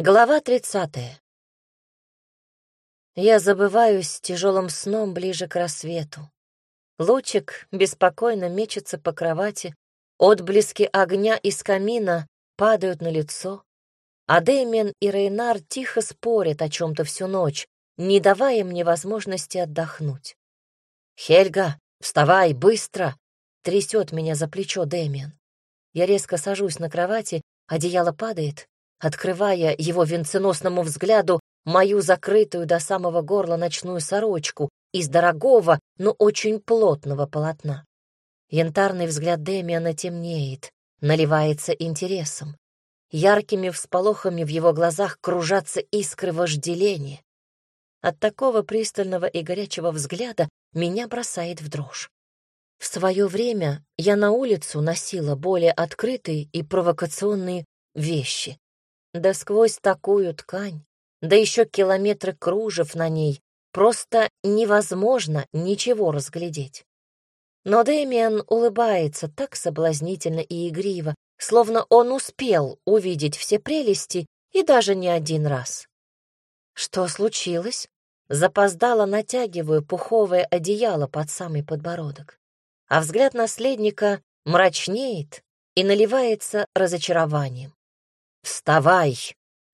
Глава тридцатая. Я забываюсь тяжелым сном ближе к рассвету. Лучик беспокойно мечется по кровати, отблески огня из камина падают на лицо, а Дэмиан и Рейнар тихо спорят о чем-то всю ночь, не давая мне возможности отдохнуть. «Хельга, вставай, быстро!» — трясет меня за плечо Дэмиан. Я резко сажусь на кровати, одеяло падает, открывая его венценосному взгляду мою закрытую до самого горла ночную сорочку из дорогого, но очень плотного полотна. Янтарный взгляд Демиана темнеет, наливается интересом. Яркими всполохами в его глазах кружатся искры вожделения. От такого пристального и горячего взгляда меня бросает в дрожь. В свое время я на улицу носила более открытые и провокационные вещи. Да сквозь такую ткань, да еще километры кружев на ней, просто невозможно ничего разглядеть. Но Дэмиан улыбается так соблазнительно и игриво, словно он успел увидеть все прелести и даже не один раз. Что случилось? Запоздало натягиваю пуховое одеяло под самый подбородок, а взгляд наследника мрачнеет и наливается разочарованием. «Вставай!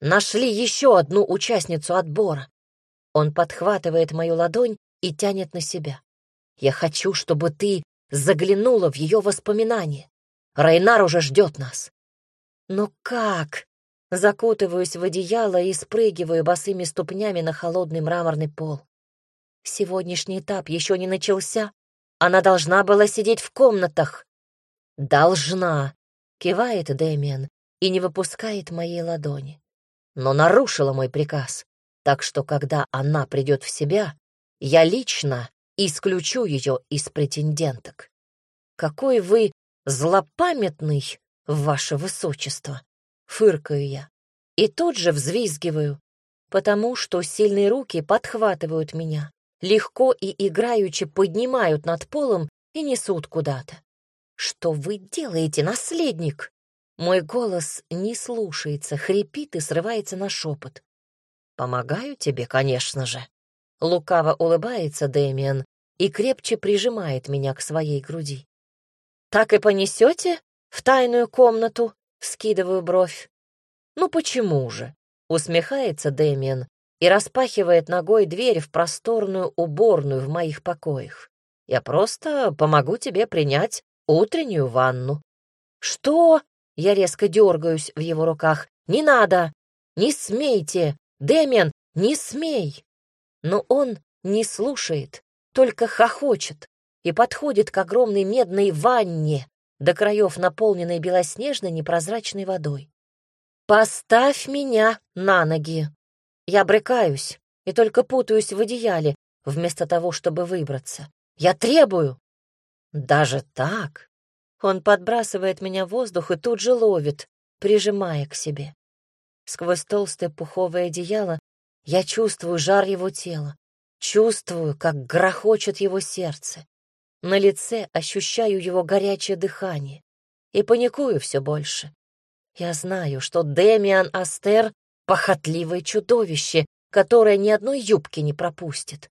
Нашли еще одну участницу отбора!» Он подхватывает мою ладонь и тянет на себя. «Я хочу, чтобы ты заглянула в ее воспоминания. Райнар уже ждет нас». «Но как?» Закутываюсь в одеяло и спрыгиваю босыми ступнями на холодный мраморный пол. Сегодняшний этап еще не начался. Она должна была сидеть в комнатах. «Должна», — кивает Дэмиан, и не выпускает моей ладони. Но нарушила мой приказ, так что когда она придет в себя, я лично исключу ее из претенденток. Какой вы злопамятный, ваше высочество, фыркаю я. И тут же взвизгиваю, потому что сильные руки подхватывают меня, легко и играючи поднимают над полом и несут куда-то. «Что вы делаете, наследник?» Мой голос не слушается, хрипит и срывается на шепот. «Помогаю тебе, конечно же». Лукаво улыбается Дэмиан и крепче прижимает меня к своей груди. «Так и понесете в тайную комнату?» — скидываю бровь. «Ну почему же?» — усмехается Дэмиан и распахивает ногой дверь в просторную уборную в моих покоях. «Я просто помогу тебе принять утреннюю ванну». «Что?» Я резко дергаюсь в его руках. «Не надо! Не смейте! Дэмиан, не смей!» Но он не слушает, только хохочет и подходит к огромной медной ванне, до краев наполненной белоснежной непрозрачной водой. «Поставь меня на ноги!» Я брыкаюсь и только путаюсь в одеяле, вместо того, чтобы выбраться. «Я требую!» «Даже так?» Он подбрасывает меня в воздух и тут же ловит, прижимая к себе. Сквозь толстое пуховое одеяло я чувствую жар его тела, чувствую, как грохочет его сердце. На лице ощущаю его горячее дыхание и паникую все больше. Я знаю, что Демиан Астер — похотливое чудовище, которое ни одной юбки не пропустит.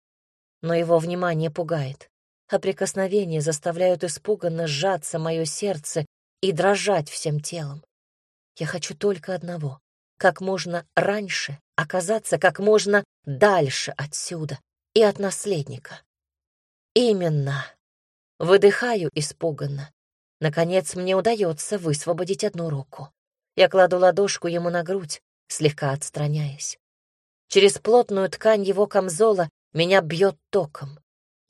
Но его внимание пугает а прикосновения заставляют испуганно сжаться мое сердце и дрожать всем телом. Я хочу только одного — как можно раньше оказаться как можно дальше отсюда и от наследника. Именно. Выдыхаю испуганно. Наконец мне удается высвободить одну руку. Я кладу ладошку ему на грудь, слегка отстраняясь. Через плотную ткань его камзола меня бьет током.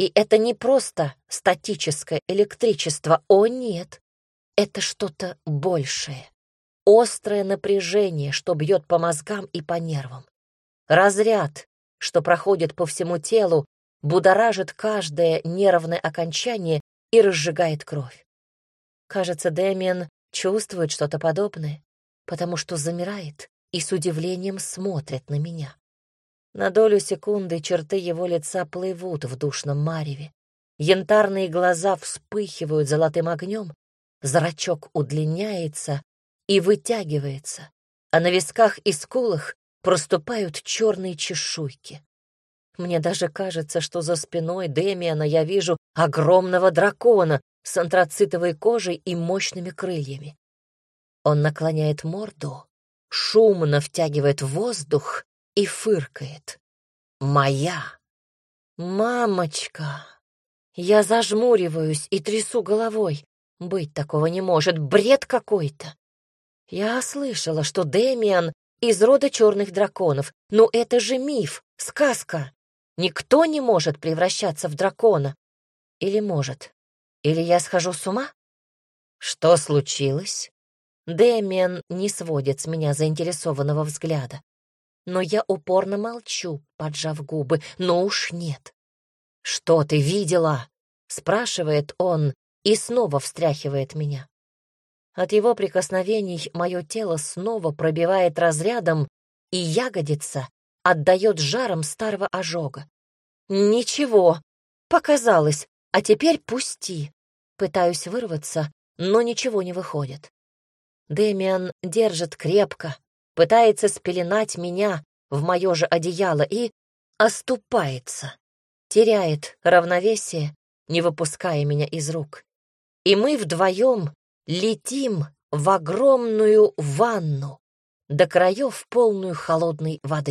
И это не просто статическое электричество, о нет, это что-то большее. Острое напряжение, что бьет по мозгам и по нервам. Разряд, что проходит по всему телу, будоражит каждое нервное окончание и разжигает кровь. Кажется, Дэмиан чувствует что-то подобное, потому что замирает и с удивлением смотрит на меня. На долю секунды черты его лица плывут в душном мареве. Янтарные глаза вспыхивают золотым огнем, зрачок удлиняется и вытягивается, а на висках и скулах проступают черные чешуйки. Мне даже кажется, что за спиной Демиана я вижу огромного дракона с антрацитовой кожей и мощными крыльями. Он наклоняет морду, шумно втягивает воздух и фыркает. «Моя!» «Мамочка!» Я зажмуриваюсь и трясу головой. Быть такого не может, бред какой-то. Я слышала, что Демиан из рода черных драконов, но это же миф, сказка. Никто не может превращаться в дракона. Или может? Или я схожу с ума? Что случилось? Дэмиан не сводит с меня заинтересованного взгляда. Но я упорно молчу, поджав губы, но уж нет. «Что ты видела?» — спрашивает он и снова встряхивает меня. От его прикосновений мое тело снова пробивает разрядом, и ягодица отдает жаром старого ожога. «Ничего, показалось, а теперь пусти». Пытаюсь вырваться, но ничего не выходит. Дэмиан держит крепко, пытается спеленать меня в мое же одеяло и оступается, теряет равновесие, не выпуская меня из рук. И мы вдвоем летим в огромную ванну, до краев полную холодной воды.